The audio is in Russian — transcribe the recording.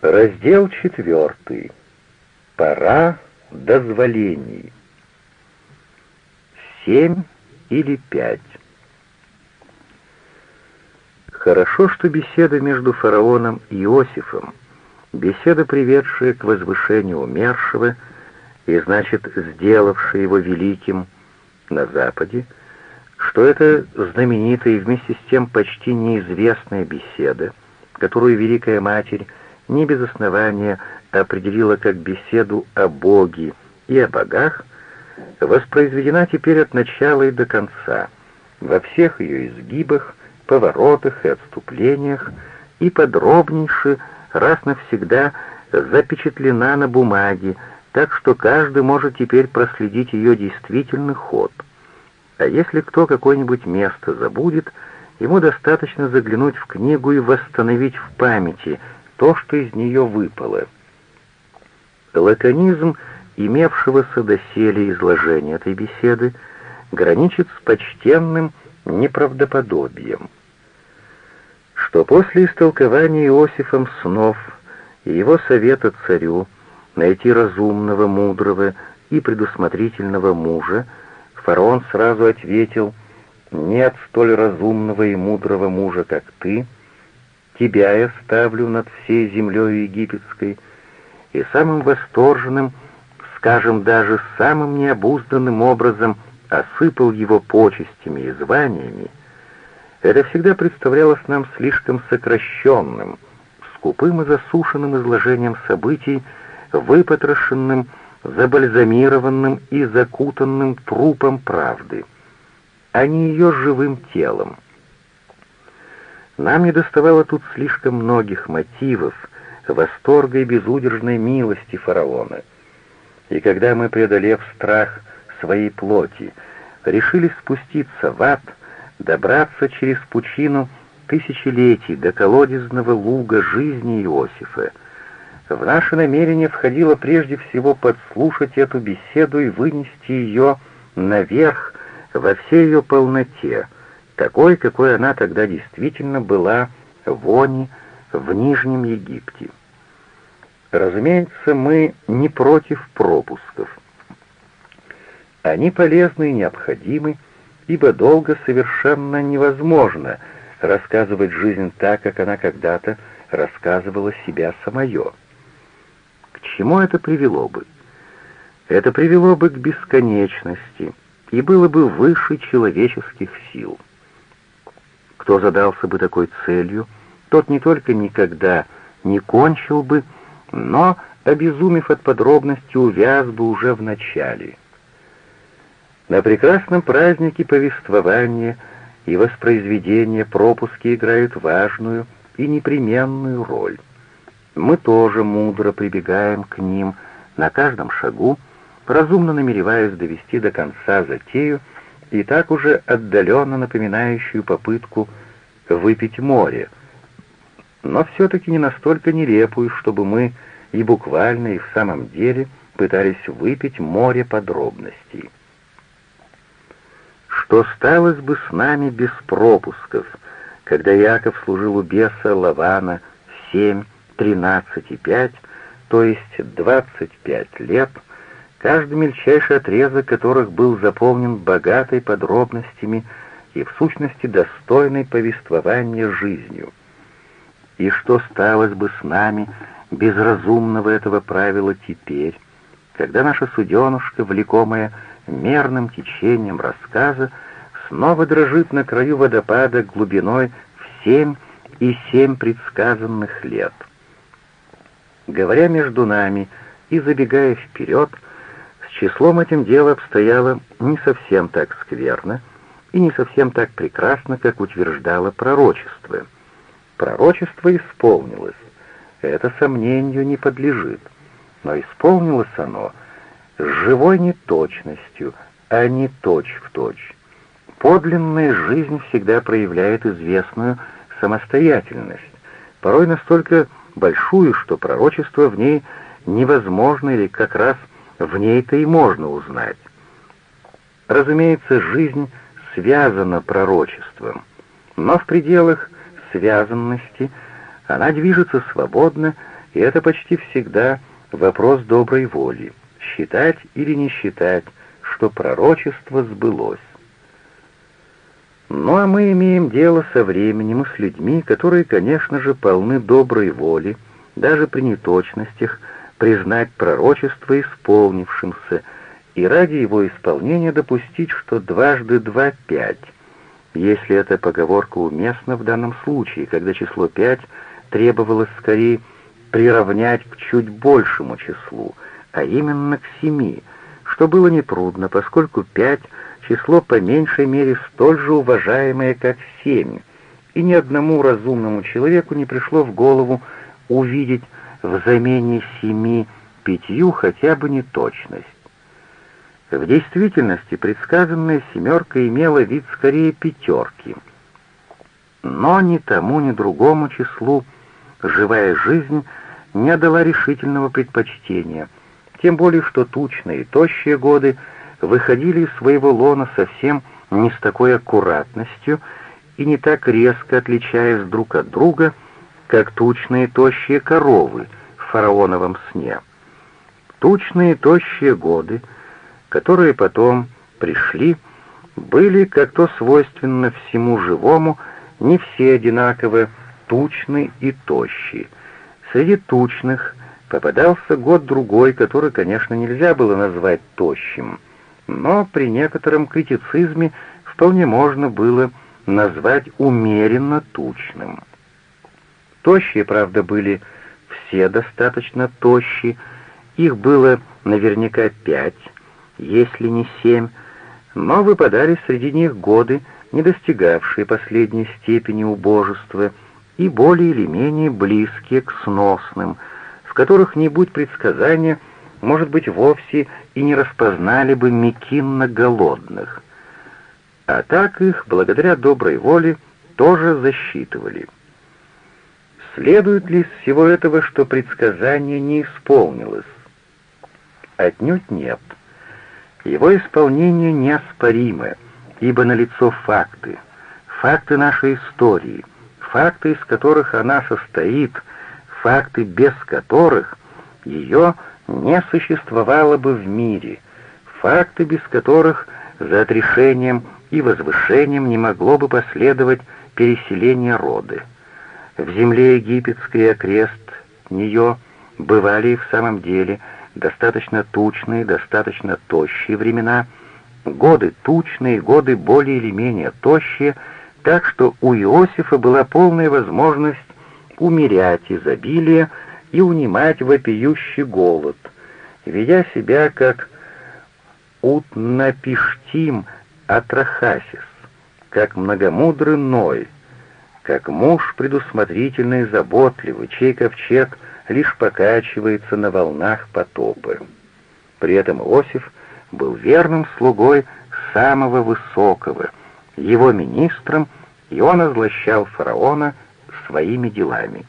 Раздел четвертый. Пора дозволений. Семь или пять. Хорошо, что беседа между фараоном и Иосифом, беседа, приведшая к возвышению умершего и, значит, сделавшая его великим на Западе, что это знаменитая и вместе с тем почти неизвестная беседа, которую Великая Матерь не без основания определила как беседу о Боге и о богах, воспроизведена теперь от начала и до конца, во всех ее изгибах, поворотах и отступлениях, и подробнейше, раз навсегда, запечатлена на бумаге, так что каждый может теперь проследить ее действительный ход. А если кто какое-нибудь место забудет, ему достаточно заглянуть в книгу и восстановить в памяти то, что из нее выпало. Лаконизм имевшегося доселе изложения этой беседы граничит с почтенным неправдоподобием. Что после истолкования Иосифом снов и его совета царю найти разумного, мудрого и предусмотрительного мужа, фараон сразу ответил «Нет столь разумного и мудрого мужа, как ты», тебя я ставлю над всей землей египетской, и самым восторженным, скажем, даже самым необузданным образом осыпал его почестями и званиями, это всегда представлялось нам слишком сокращенным, скупым и засушенным изложением событий, выпотрошенным, забальзамированным и закутанным трупом правды, а не ее живым телом. Нам не доставало тут слишком многих мотивов, восторга и безудержной милости фараона. И когда мы, преодолев страх своей плоти, решили спуститься в ад, добраться через пучину тысячелетий до колодезного луга жизни Иосифа, в наше намерение входило прежде всего подслушать эту беседу и вынести ее наверх во всей ее полноте, такой, какой она тогда действительно была в Они, в Нижнем Египте. Разумеется, мы не против пропусков. Они полезны и необходимы, ибо долго совершенно невозможно рассказывать жизнь так, как она когда-то рассказывала себя самое. К чему это привело бы? Это привело бы к бесконечности и было бы выше человеческих сил. Кто задался бы такой целью, тот не только никогда не кончил бы, но, обезумев от подробностей, увяз бы уже в начале. На прекрасном празднике повествования и воспроизведения пропуски играют важную и непременную роль. Мы тоже мудро прибегаем к ним на каждом шагу, разумно намереваясь довести до конца затею, и так уже отдаленно напоминающую попытку выпить море, но все-таки не настолько нелепую, чтобы мы и буквально, и в самом деле пытались выпить море подробностей. Что сталось бы с нами без пропусков, когда Яков служил у беса Лавана семь, тринадцать и пять, то есть двадцать пять лет — каждый мельчайший отрезок которых был заполнен богатой подробностями и в сущности достойной повествования жизнью. И что сталось бы с нами без разумного этого правила теперь, когда наша суденушка, влекомая мерным течением рассказа, снова дрожит на краю водопада глубиной в семь и семь предсказанных лет. Говоря между нами и забегая вперед, числом этим дело обстояло не совсем так скверно и не совсем так прекрасно, как утверждало пророчество. Пророчество исполнилось, это сомнению не подлежит, но исполнилось оно с живой неточностью, а не точь в точь. Подлинная жизнь всегда проявляет известную самостоятельность, порой настолько большую, что пророчество в ней невозможно или как раз в ней-то и можно узнать. Разумеется, жизнь связана пророчеством, но в пределах связанности она движется свободно и это почти всегда вопрос доброй воли, считать или не считать, что пророчество сбылось. Ну а мы имеем дело со временем и с людьми, которые, конечно же, полны доброй воли, даже при неточностях, признать пророчество исполнившимся и ради его исполнения допустить, что дважды два — пять, если эта поговорка уместна в данном случае, когда число пять требовалось скорее приравнять к чуть большему числу, а именно к семи, что было нетрудно, поскольку пять — число по меньшей мере столь же уважаемое, как семь, и ни одному разумному человеку не пришло в голову увидеть в замене семи пятью хотя бы неточность. В действительности предсказанная семерка имела вид скорее пятерки, но ни тому, ни другому числу живая жизнь не дала решительного предпочтения, тем более что тучные и тощие годы — выходили из своего лона совсем не с такой аккуратностью и не так резко отличаясь друг от друга, как тучные тощие коровы в фараоновом сне. Тучные тощие годы, которые потом пришли, были, как то свойственно всему живому, не все одинаково тучны и тощи. Среди тучных попадался год-другой, который, конечно, нельзя было назвать тощим — но при некотором критицизме вполне можно было назвать умеренно тучным. Тощие, правда, были все достаточно тощи, их было наверняка пять, если не семь, но выпадали среди них годы, не достигавшие последней степени убожества и более или менее близкие к сносным, в которых не будь предсказания может быть, вовсе и не распознали бы мекинно голодных. А так их, благодаря доброй воле, тоже засчитывали. Следует ли из всего этого, что предсказание не исполнилось? Отнюдь нет. Его исполнение неоспоримо, ибо налицо факты, факты нашей истории, факты, из которых она состоит, факты, без которых ее не существовало бы в мире, факты, без которых за отрешением и возвышением не могло бы последовать переселение роды. В земле египетской окрест нее бывали и в самом деле достаточно тучные, достаточно тощие времена, годы тучные, годы более или менее тощие, так что у Иосифа была полная возможность умерять изобилие, и унимать вопиющий голод, ведя себя как Утнапиштим Атрахасис, как многомудрый Ной, как муж предусмотрительный и заботливый, чей ковчег лишь покачивается на волнах потопа. При этом Иосиф был верным слугой самого высокого, его министром, и он озлощал фараона своими делами.